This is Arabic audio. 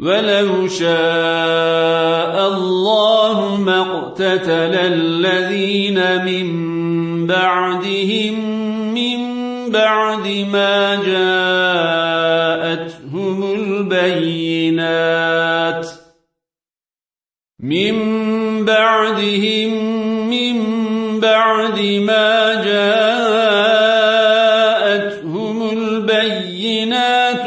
ولو شاء الله ما اقتتل الذين من بعدهم من بعد ما جاءتهم البينات من بعدهم من بعد ما جاءتهم البينات